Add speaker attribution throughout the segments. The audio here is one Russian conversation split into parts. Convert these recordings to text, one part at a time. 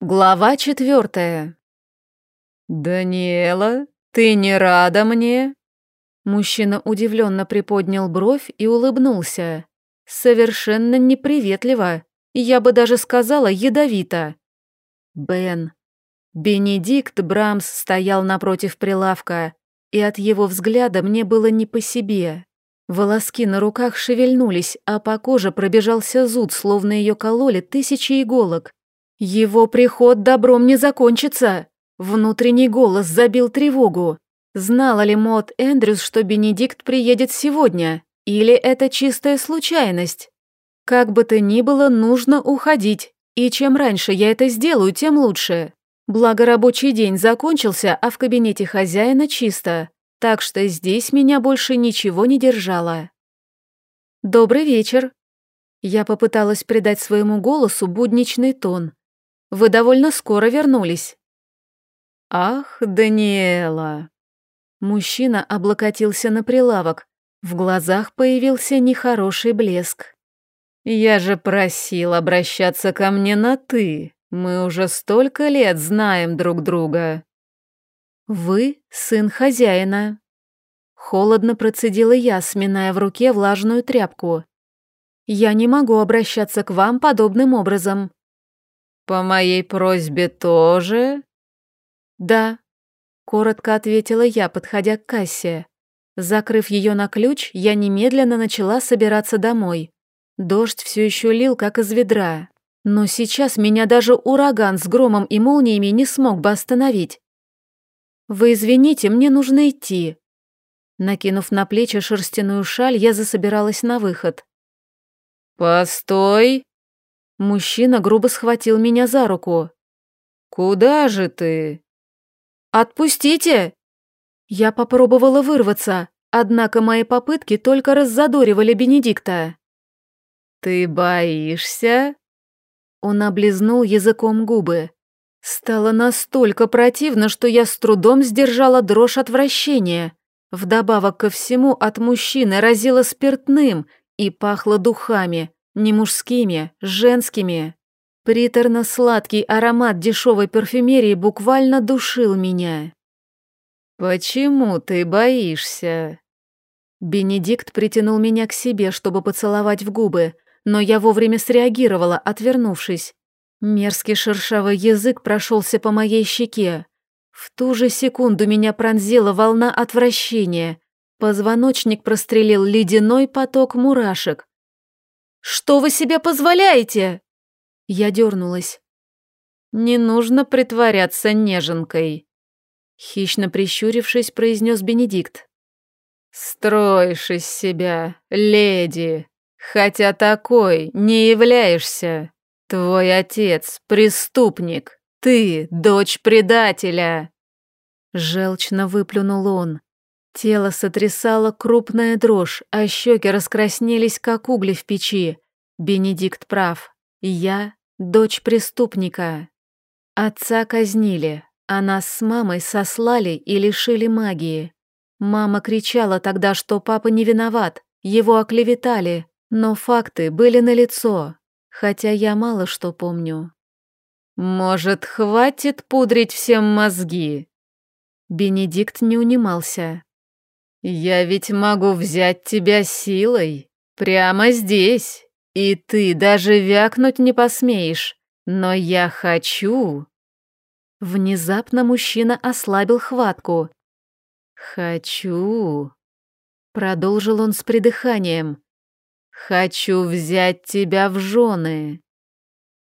Speaker 1: Глава четвертая. «Даниэла, ты не рада мне?» Мужчина удивленно приподнял бровь и улыбнулся. Совершенно неприветливо, я бы даже сказала ядовито. «Бен». Бенедикт Брамс стоял напротив прилавка, и от его взгляда мне было не по себе. Волоски на руках шевельнулись, а по коже пробежался зуд, словно ее кололи тысячи иголок. Его приход добром не закончится. Внутренний голос забил тревогу. Знала ли Мот Эндрюс, что Бенедикт приедет сегодня? Или это чистая случайность? Как бы то ни было, нужно уходить. И чем раньше я это сделаю, тем лучше. Благо рабочий день закончился, а в кабинете хозяина чисто. Так что здесь меня больше ничего не держало. «Добрый вечер». Я попыталась придать своему голосу будничный тон, вы довольно скоро вернулись». «Ах, Даниэла!» Мужчина облокотился на прилавок. В глазах появился нехороший блеск. «Я же просил обращаться ко мне на «ты». Мы уже столько лет знаем друг друга». «Вы сын хозяина». Холодно процедила я, сминая в руке влажную тряпку. «Я не могу обращаться к вам подобным образом. «По моей просьбе тоже?» «Да», — коротко ответила я, подходя к кассе. Закрыв ее на ключ, я немедленно начала собираться домой. Дождь все еще лил, как из ведра. Но сейчас меня даже ураган с громом и молниями не смог бы остановить. «Вы извините, мне нужно идти». Накинув на плечи шерстяную шаль, я засобиралась на выход. «Постой!» Мужчина грубо схватил меня за руку. «Куда же ты?» «Отпустите!» Я попробовала вырваться, однако мои попытки только раззадоривали Бенедикта. «Ты боишься?» Он облизнул языком губы. Стало настолько противно, что я с трудом сдержала дрожь отвращения. Вдобавок ко всему от мужчины разило спиртным и пахло духами, не мужскими, женскими. Приторно-сладкий аромат дешевой парфюмерии буквально душил меня. «Почему ты боишься?» Бенедикт притянул меня к себе, чтобы поцеловать в губы, но я вовремя среагировала, отвернувшись. Мерзкий шершавый язык прошелся по моей щеке. В ту же секунду меня пронзила волна отвращения. Позвоночник прострелил ледяной поток мурашек, что вы себе позволяете?» Я дернулась. «Не нужно притворяться неженкой», — хищно прищурившись, произнес Бенедикт. «Строишь из себя, леди, хотя такой не являешься. Твой отец — преступник, ты — дочь предателя». Желчно выплюнул он. Тело сотрясало крупная дрожь, а щеки раскраснелись, как угли в печи. Бенедикт прав. Я — дочь преступника. Отца казнили, а нас с мамой сослали и лишили магии. Мама кричала тогда, что папа не виноват, его оклеветали, но факты были налицо, хотя я мало что помню. «Может, хватит пудрить всем мозги?» Бенедикт не унимался. «Я ведь могу взять тебя силой, прямо здесь, и ты даже вякнуть не посмеешь, но я хочу...» Внезапно мужчина ослабил хватку. «Хочу...» Продолжил он с придыханием. «Хочу взять тебя в жены.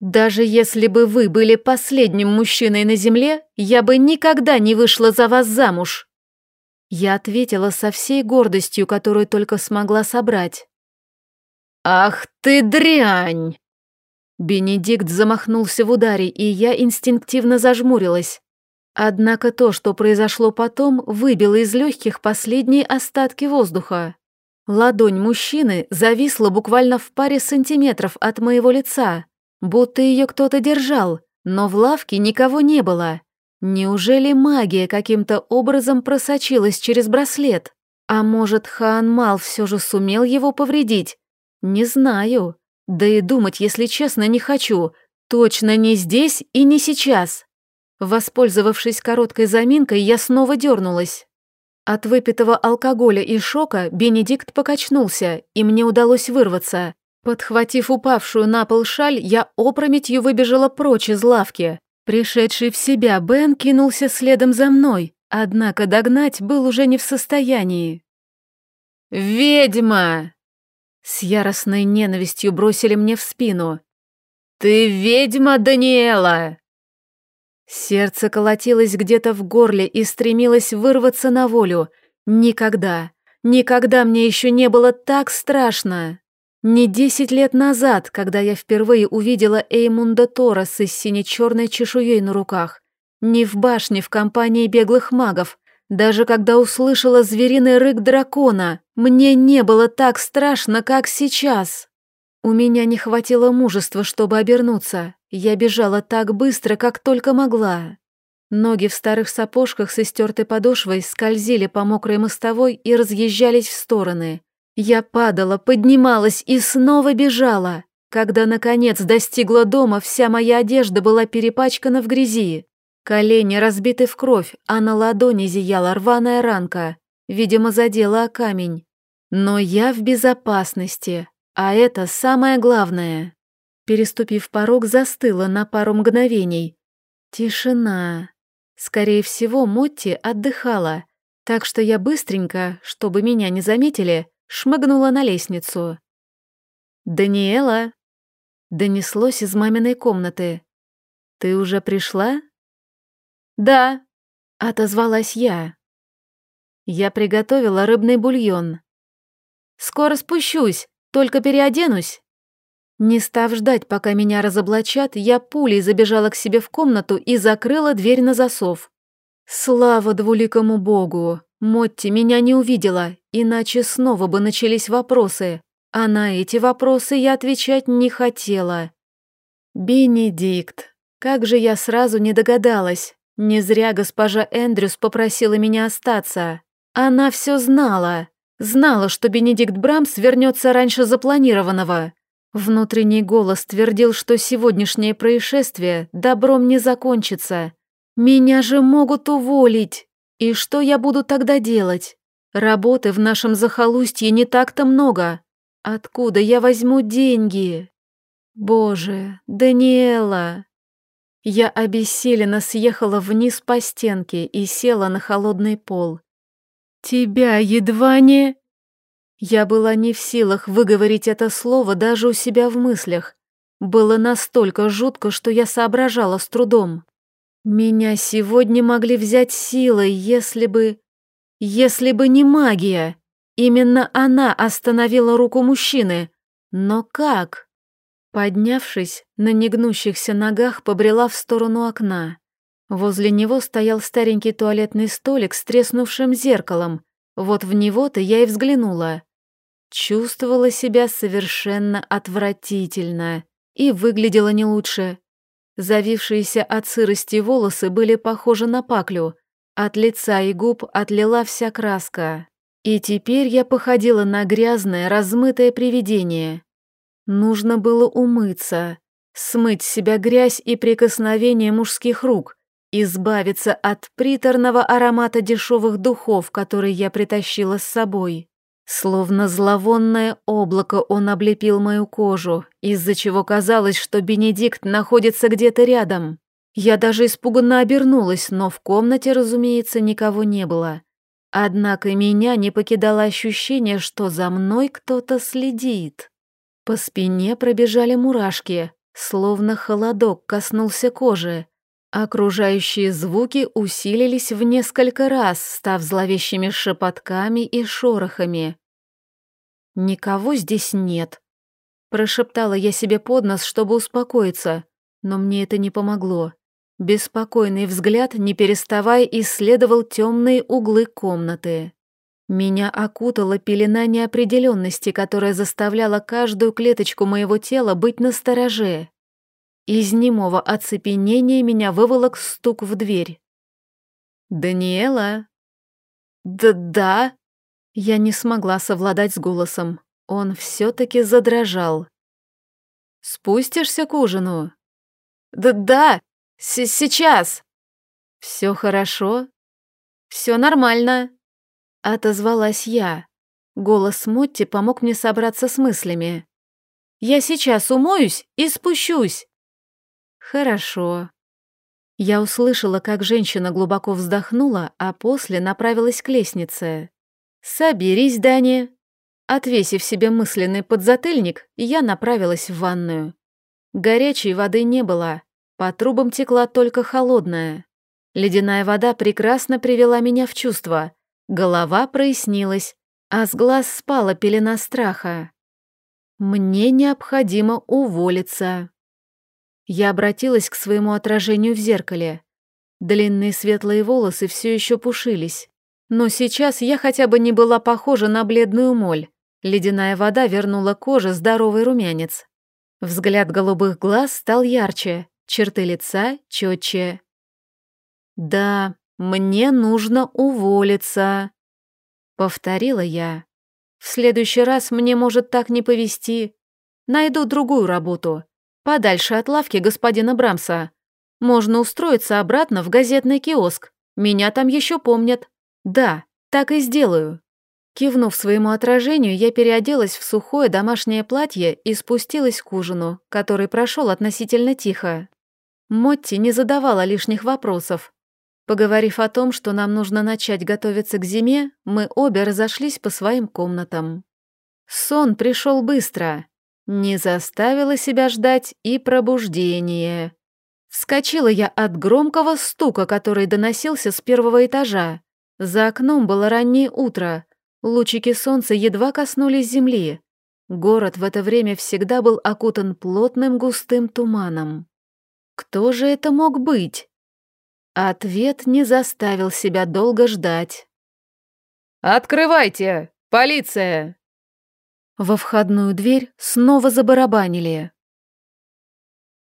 Speaker 1: Даже если бы вы были последним мужчиной на земле, я бы никогда не вышла за вас замуж». Я ответила со всей гордостью, которую только смогла собрать. «Ах ты дрянь!» Бенедикт замахнулся в ударе, и я инстинктивно зажмурилась. Однако то, что произошло потом, выбило из легких последние остатки воздуха. Ладонь мужчины зависла буквально в паре сантиметров от моего лица, будто ее кто-то держал, но в лавке никого не было. Неужели магия каким-то образом просочилась через браслет? А может, Хан Мал все же сумел его повредить? Не знаю. Да и думать, если честно, не хочу. Точно не здесь и не сейчас. Воспользовавшись короткой заминкой, я снова дернулась. От выпитого алкоголя и шока Бенедикт покачнулся, и мне удалось вырваться. Подхватив упавшую на пол шаль, я опрометью выбежала прочь из лавки. Пришедший в себя Бен кинулся следом за мной, однако догнать был уже не в состоянии. «Ведьма!» С яростной ненавистью бросили мне в спину. «Ты ведьма, Даниэла!» Сердце колотилось где-то в горле и стремилось вырваться на волю. Никогда, никогда мне еще не было так страшно. Не десять лет назад, когда я впервые увидела Эймунда Торос с сине-черной чешуей на руках. Не в башне в компании беглых магов. Даже когда услышала звериный рык дракона, мне не было так страшно, как сейчас. У меня не хватило мужества, чтобы обернуться. Я бежала так быстро, как только могла. Ноги в старых сапожках с истертой подошвой скользили по мокрой мостовой и разъезжались в стороны. Я падала, поднималась и снова бежала. Когда, наконец, достигла дома, вся моя одежда была перепачкана в грязи. Колени разбиты в кровь, а на ладони зияла рваная ранка. Видимо, задела о камень. Но я в безопасности. А это самое главное. Переступив порог, застыла на пару мгновений. Тишина. Скорее всего, Мотти отдыхала, так что я быстренько, чтобы меня не заметили, шмыгнула на лестницу. «Даниэла!» Донеслось из маминой комнаты. «Ты уже пришла?» «Да», — отозвалась я. Я приготовила рыбный бульон. «Скоро спущусь, только переоденусь». Не став ждать, пока меня разоблачат, я пулей забежала к себе в комнату и закрыла дверь на засов. Слава двуликому богу! Мотти меня не увидела, иначе снова бы начались вопросы, а на эти вопросы я отвечать не хотела. Бенедикт, как же я сразу не догадалась. Не зря госпожа Эндрюс попросила меня остаться. Она все знала. Знала, что Бенедикт Брамс вернется раньше запланированного. Внутренний голос твердил, что сегодняшнее происшествие добром не закончится. Меня же могут уволить. И что я буду тогда делать? Работы в нашем захолустье не так-то много. Откуда я возьму деньги? Боже, Даниэла. Я обессиленно съехала вниз по стенке и села на холодный пол. «Тебя едва не...» Я была не в силах выговорить это слово даже у себя в мыслях. Было настолько жутко, что я соображала с трудом. Меня сегодня могли взять силой, если бы... Если бы не магия. Именно она остановила руку мужчины. Но как? Поднявшись, на негнущихся ногах побрела в сторону окна. Возле него стоял старенький туалетный столик с треснувшим зеркалом. Вот в него-то я и взглянула. Чувствовала себя совершенно отвратительно и выглядела не лучше. Завившиеся от сырости волосы были похожи на паклю. От лица и губ отлила вся краска. И теперь я походила на грязное, размытое привидение. Нужно было умыться, смыть с себя грязь и прикосновение мужских рук, избавиться от приторного аромата дешевых духов, которые я притащила с собой. Словно зловонное облако он облепил мою кожу, из-за чего казалось, что Бенедикт находится где-то рядом. Я даже испуганно обернулась, но в комнате, разумеется, никого не было. Однако меня не покидало ощущение, что за мной кто-то следит. По спине пробежали мурашки, словно холодок коснулся кожи, Окружающие звуки усилились в несколько раз, став зловещими шепотками и шорохами. «Никого здесь нет», — прошептала я себе под нос, чтобы успокоиться, но мне это не помогло. Беспокойный взгляд, не переставая, исследовал темные углы комнаты. Меня окутала пелена неопределенности, которая заставляла каждую клеточку моего тела быть настороже. Из немого оцепенения меня выволок стук в дверь. «Даниэла?» «Да-да?» Я не смогла совладать с голосом. Он все таки задрожал. «Спустишься к ужину?» Да, да, с сейчас. Все хорошо? Все нормально. Отозвалась я. Голос Мотти помог мне собраться с мыслями. Я сейчас умоюсь и спущусь. Хорошо. Я услышала, как женщина глубоко вздохнула, а после направилась к лестнице. «Соберись, Дани!» Отвесив себе мысленный подзатыльник, я направилась в ванную. Горячей воды не было, по трубам текла только холодная. Ледяная вода прекрасно привела меня в чувство, голова прояснилась, а с глаз спала пелена страха. Мне необходимо уволиться. Я обратилась к своему отражению в зеркале. Длинные светлые волосы все еще пушились. Но сейчас я хотя бы не была похожа на бледную моль. Ледяная вода вернула коже здоровый румянец. Взгляд голубых глаз стал ярче, черты лица четче. «Да, мне нужно уволиться», — повторила я. «В следующий раз мне может так не повезти. Найду другую работу, подальше от лавки господина Брамса. Можно устроиться обратно в газетный киоск. Меня там еще помнят. Да, так и сделаю». Кивнув своему отражению, я переоделась в сухое домашнее платье и спустилась к ужину, который прошел относительно тихо. Мотти не задавала лишних вопросов. Поговорив о том, что нам нужно начать готовиться к зиме, мы обе разошлись по своим комнатам. Сон пришел быстро. Не заставила себя ждать и пробуждение. Вскочила я от громкого стука, который доносился с первого этажа. За окном было раннее утро, Лучики солнца едва коснулись земли. Город в это время всегда был окутан плотным густым туманом. Кто же это мог быть? Ответ не заставил себя долго ждать. «Открывайте! Полиция!» Во входную дверь снова забарабанили.